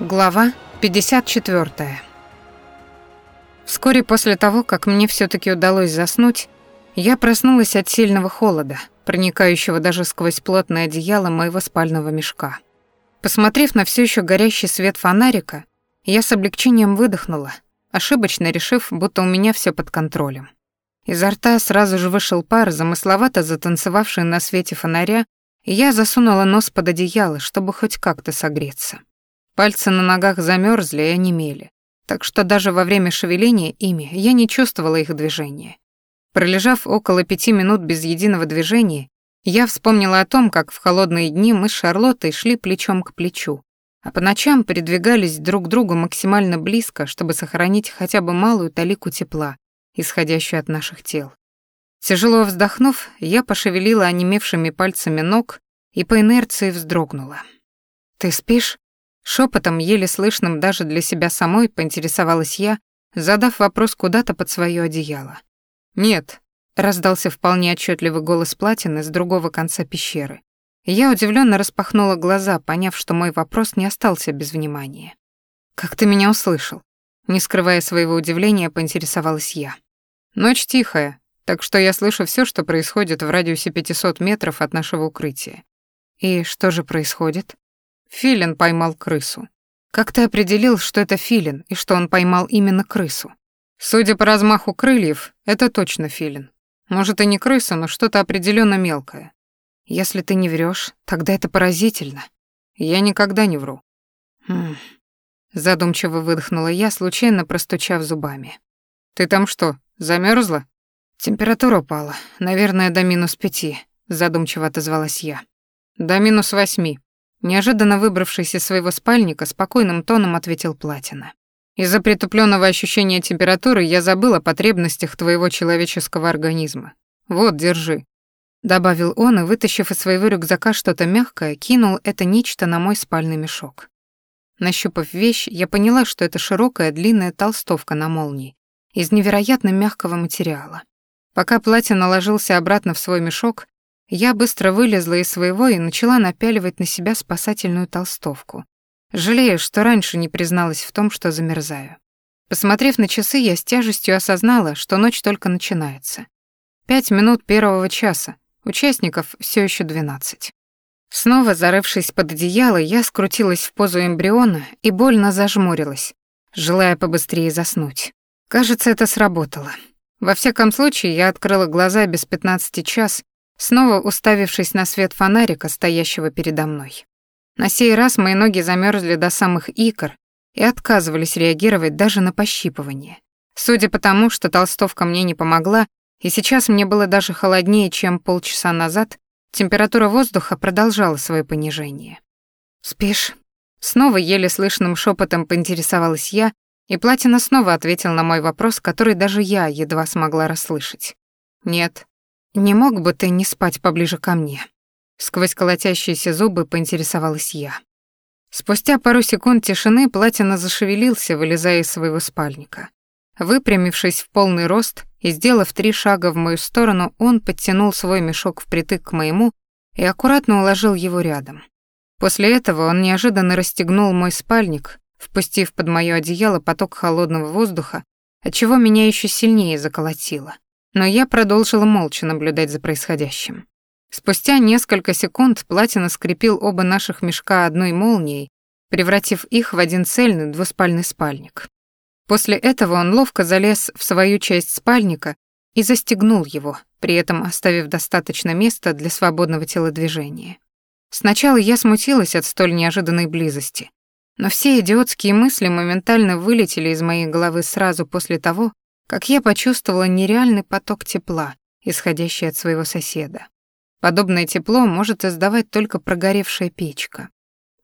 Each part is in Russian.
Глава 54. Вскоре после того, как мне все таки удалось заснуть, я проснулась от сильного холода, проникающего даже сквозь плотное одеяло моего спального мешка. Посмотрев на все еще горящий свет фонарика, я с облегчением выдохнула, ошибочно решив, будто у меня все под контролем. Изо рта сразу же вышел пар, замысловато затанцевавший на свете фонаря, и я засунула нос под одеяло, чтобы хоть как-то согреться. Пальцы на ногах замерзли и онемели, так что даже во время шевеления ими я не чувствовала их движения. Пролежав около пяти минут без единого движения, я вспомнила о том, как в холодные дни мы с Шарлоттой шли плечом к плечу, а по ночам передвигались друг к другу максимально близко, чтобы сохранить хотя бы малую талику тепла, исходящую от наших тел. Тяжело вздохнув, я пошевелила онемевшими пальцами ног и по инерции вздрогнула. «Ты спишь?» Шепотом, еле слышным даже для себя самой, поинтересовалась я, задав вопрос куда-то под свое одеяло. «Нет», — раздался вполне отчетливый голос Платины с другого конца пещеры. Я удивленно распахнула глаза, поняв, что мой вопрос не остался без внимания. «Как ты меня услышал?» Не скрывая своего удивления, поинтересовалась я. «Ночь тихая, так что я слышу все, что происходит в радиусе 500 метров от нашего укрытия». «И что же происходит?» Филин поймал крысу. Как ты определил, что это филин и что он поймал именно крысу? Судя по размаху крыльев, это точно филин. Может и не крыса, но что-то определенно мелкое. Если ты не врешь, тогда это поразительно. Я никогда не вру. Хм. Задумчиво выдохнула я, случайно простучав зубами. Ты там что, замерзла? Температура упала, наверное, до минус пяти, задумчиво отозвалась я. До минус восьми, Неожиданно выбравшись из своего спальника, спокойным тоном ответил Платина. «Из-за притупленного ощущения температуры я забыл о потребностях твоего человеческого организма. Вот, держи». Добавил он и, вытащив из своего рюкзака что-то мягкое, кинул это нечто на мой спальный мешок. Нащупав вещь, я поняла, что это широкая длинная толстовка на молнии из невероятно мягкого материала. Пока Платина ложился обратно в свой мешок, я быстро вылезла из своего и начала напяливать на себя спасательную толстовку. Жалею, что раньше не призналась в том, что замерзаю. Посмотрев на часы, я с тяжестью осознала, что ночь только начинается. Пять минут первого часа, участников все еще двенадцать. Снова зарывшись под одеяло, я скрутилась в позу эмбриона и больно зажмурилась, желая побыстрее заснуть. Кажется, это сработало. Во всяком случае, я открыла глаза без пятнадцати час снова уставившись на свет фонарика, стоящего передо мной. На сей раз мои ноги замерзли до самых икр и отказывались реагировать даже на пощипывание. Судя по тому, что толстовка мне не помогла, и сейчас мне было даже холоднее, чем полчаса назад, температура воздуха продолжала свое понижение. «Спишь?» Снова еле слышным шепотом поинтересовалась я, и Платина снова ответил на мой вопрос, который даже я едва смогла расслышать. «Нет», «Не мог бы ты не спать поближе ко мне?» Сквозь колотящиеся зубы поинтересовалась я. Спустя пару секунд тишины Платина зашевелился, вылезая из своего спальника. Выпрямившись в полный рост и сделав три шага в мою сторону, он подтянул свой мешок впритык к моему и аккуратно уложил его рядом. После этого он неожиданно расстегнул мой спальник, впустив под моё одеяло поток холодного воздуха, отчего меня еще сильнее заколотило но я продолжила молча наблюдать за происходящим. Спустя несколько секунд Платина скрепил оба наших мешка одной молнией, превратив их в один цельный двуспальный спальник. После этого он ловко залез в свою часть спальника и застегнул его, при этом оставив достаточно места для свободного телодвижения. Сначала я смутилась от столь неожиданной близости, но все идиотские мысли моментально вылетели из моей головы сразу после того, как я почувствовала нереальный поток тепла, исходящий от своего соседа. Подобное тепло может издавать только прогоревшая печка.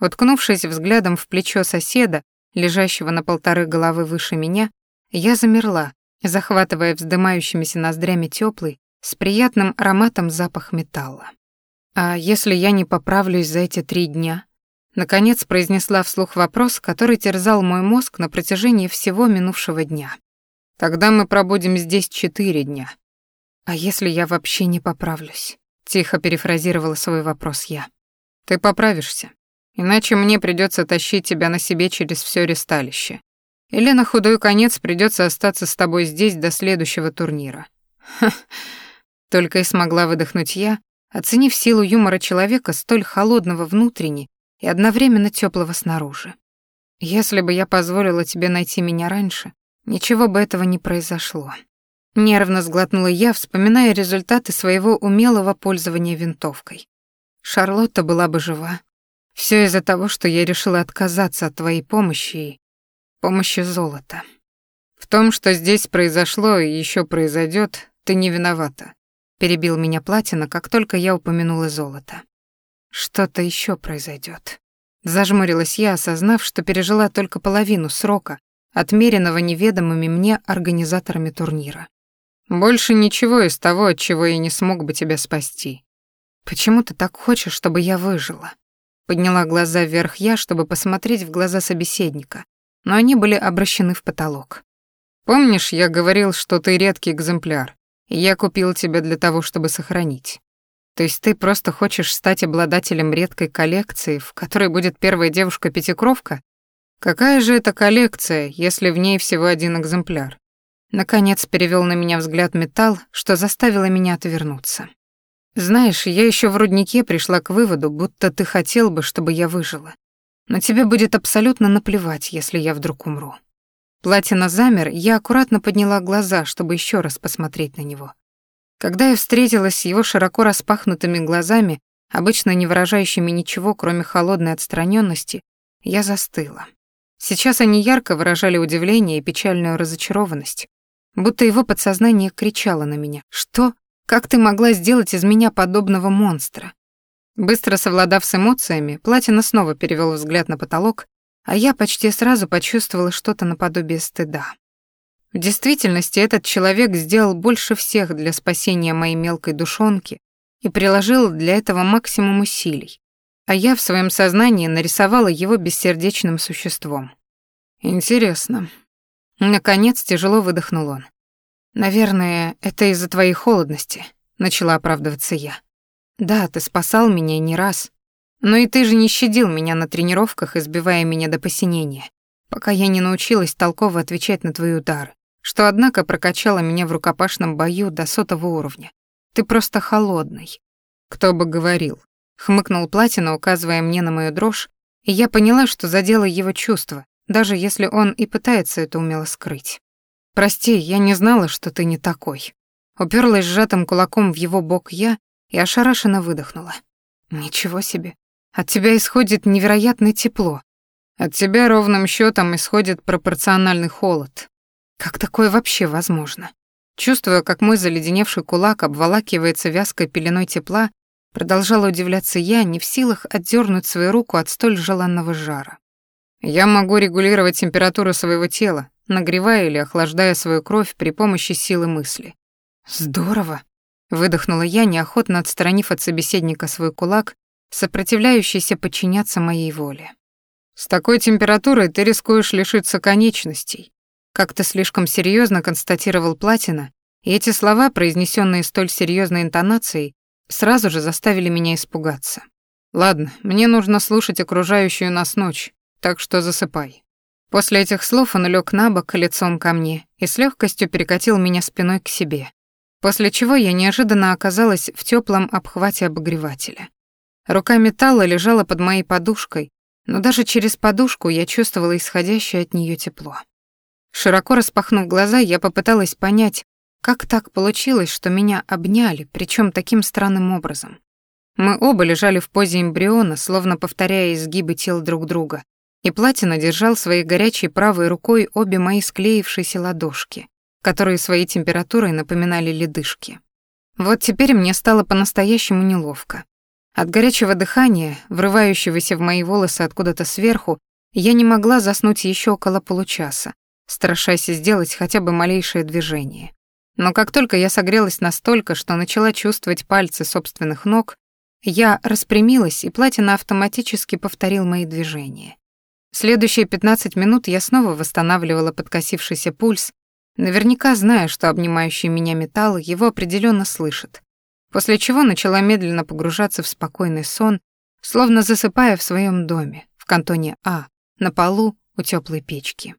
Уткнувшись взглядом в плечо соседа, лежащего на полторы головы выше меня, я замерла, захватывая вздымающимися ноздрями теплый, с приятным ароматом запах металла. «А если я не поправлюсь за эти три дня?» Наконец произнесла вслух вопрос, который терзал мой мозг на протяжении всего минувшего дня. Тогда мы пробудем здесь четыре дня. А если я вообще не поправлюсь? Тихо перефразировала свой вопрос я. Ты поправишься. Иначе мне придется тащить тебя на себе через все ресталище. Или на худой конец придется остаться с тобой здесь до следующего турнира. Ха, только и смогла выдохнуть я, оценив силу юмора человека, столь холодного внутренне и одновременно теплого снаружи. Если бы я позволила тебе найти меня раньше, ничего бы этого не произошло. Нервно сглотнула я, вспоминая результаты своего умелого пользования винтовкой. Шарлотта была бы жива. Все из-за того, что я решила отказаться от твоей помощи и помощи золота. В том, что здесь произошло и еще произойдет, ты не виновата. Перебил меня Платина, как только я упомянула золото. Что-то еще произойдет. Зажмурилась я, осознав, что пережила только половину срока, отмеренного неведомыми мне организаторами турнира. Больше ничего из того, от чего я не смог бы тебя спасти. Почему ты так хочешь, чтобы я выжила? Подняла глаза вверх я, чтобы посмотреть в глаза собеседника, но они были обращены в потолок. Помнишь, я говорил, что ты редкий экземпляр, и я купил тебя для того, чтобы сохранить. То есть ты просто хочешь стать обладателем редкой коллекции, в которой будет первая девушка-пятикровка? Какая же это коллекция, если в ней всего один экземпляр? Наконец перевел на меня взгляд металл, что заставило меня отвернуться. Знаешь, я еще в руднике пришла к выводу, будто ты хотел бы, чтобы я выжила. Но тебе будет абсолютно наплевать, если я вдруг умру. Платина замер, я аккуратно подняла глаза, чтобы еще раз посмотреть на него. Когда я встретилась с его широко распахнутыми глазами, обычно не выражающими ничего, кроме холодной отстраненности, я застыла. Сейчас они ярко выражали удивление и печальную разочарованность, будто его подсознание кричало на меня. «Что? Как ты могла сделать из меня подобного монстра? Быстро совладав с эмоциями, Платина снова перевел взгляд на потолок, а я почти сразу почувствовала что-то наподобие стыда. В действительности этот человек сделал больше всех для спасения моей мелкой душонки и приложил для этого максимум усилий, а я в своем сознании нарисовала его бессердечным существом. Интересно. Наконец тяжело выдохнул он. «Наверное, это из-за твоей холодности», — начала оправдываться я. «Да, ты спасал меня не раз, но и ты же не щадил меня на тренировках, избивая меня до посинения, пока я не научилась толково отвечать на твои удары, что, однако, прокачало меня в рукопашном бою до сотого уровня. Ты просто холодный». «Кто бы говорил», — хмыкнул Платина, указывая мне на мою дрожь, и я поняла, что задела его чувства, даже если он и пытается это умело скрыть. «Прости, я не знала, что ты не такой». Уперлась сжатым кулаком в его бок я и ошарашенно выдохнула. «Ничего себе. От тебя исходит невероятное тепло. От тебя ровным счетом исходит пропорциональный холод. Как такое вообще возможно?» Чувствуя, как мой заледеневший кулак обволакивается вязкой пеленой тепла, продолжала удивляться я, не в силах отдернуть свою руку от столь желанного жара. «Я могу регулировать температуру своего тела, нагревая или охлаждая свою кровь при помощи силы мысли. «Здорово!» — выдохнула я, неохотно отстранив от собеседника свой кулак, сопротивляющийся подчиняться моей воле. «С такой температурой ты рискуешь лишиться конечностей», как-то слишком серьезно констатировал Платина, и эти слова, произнесенные столь серьезной интонацией, сразу же заставили меня испугаться. «Ладно, мне нужно слушать окружающую нас ночь, так что засыпай». После этих слов он лег на бок лицом ко мне и с легкостью перекатил меня спиной к себе, после чего я неожиданно оказалась в теплом обхвате обогревателя. Рука металла лежала под моей подушкой, но даже через подушку я чувствовала исходящее от нее тепло. Широко распахнув глаза, я попыталась понять, как так получилось, что меня обняли, причем таким странным образом. Мы оба лежали в позе эмбриона, словно повторяя изгибы тел друг друга, и Платина держал своей горячей правой рукой обе мои склеившиеся ладошки, которые своей температурой напоминали ледышки. Вот теперь мне стало по-настоящему неловко. От горячего дыхания, врывающегося в мои волосы откуда-то сверху, я не могла заснуть еще около получаса, страшась сделать хотя бы малейшее движение. Но как только я согрелась настолько, что начала чувствовать пальцы собственных ног, я распрямилась, и Платина автоматически повторил мои движения. Следующие 15 минут я снова восстанавливала подкосившийся пульс, наверняка зная, что обнимающий меня металл его определенно слышит, после чего начала медленно погружаться в спокойный сон, словно засыпая в своем доме, в кантоне А, на полу у теплой печки.